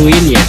Tungguin ya.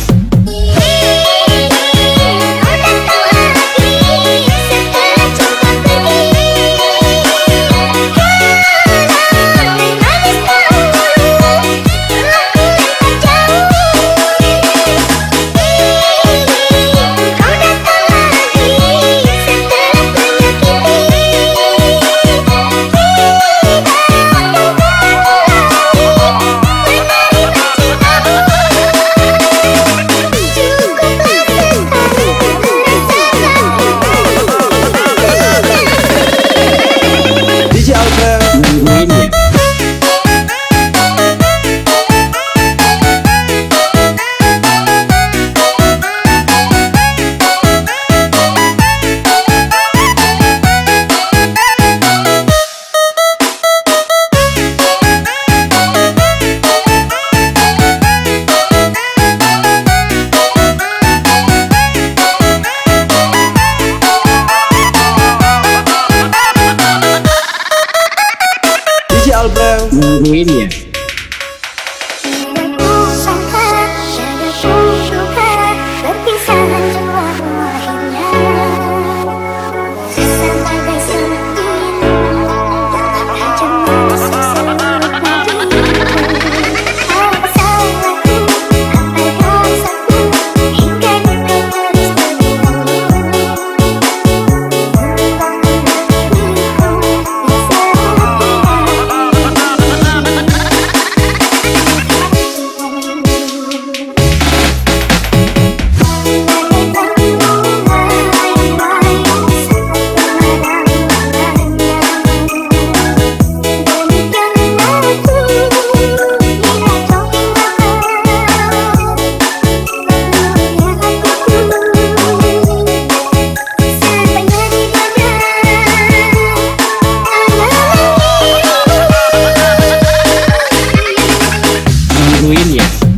录音你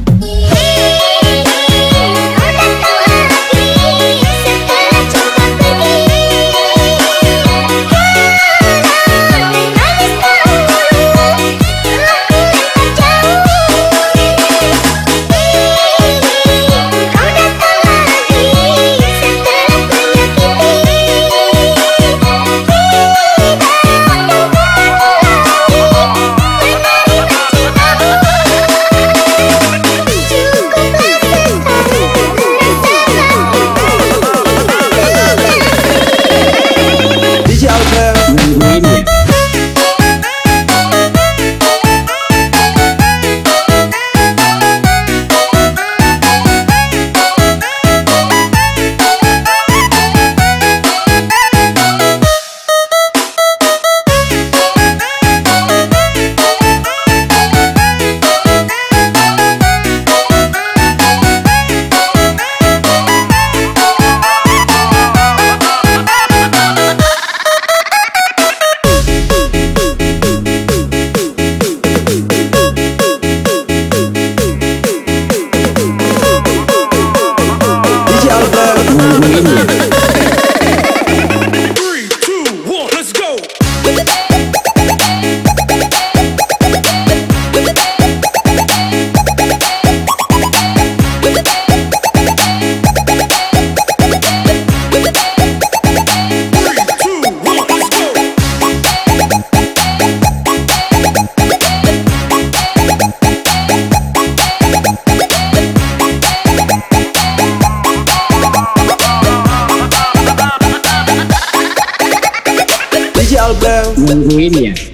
DJ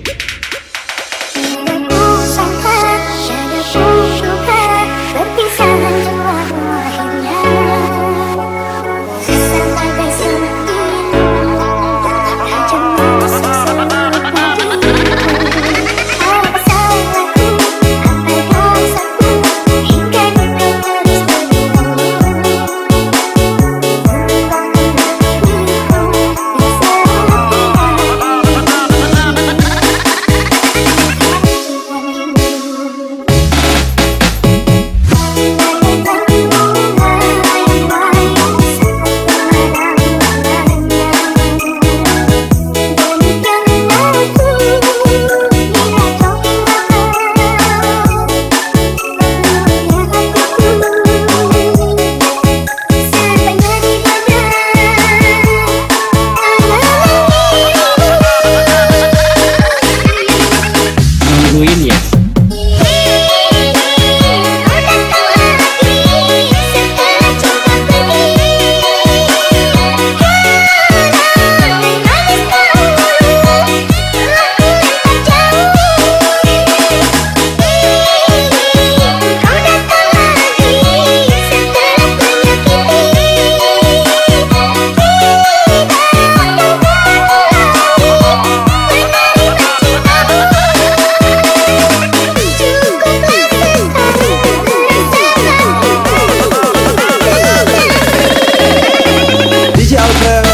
bantuin out.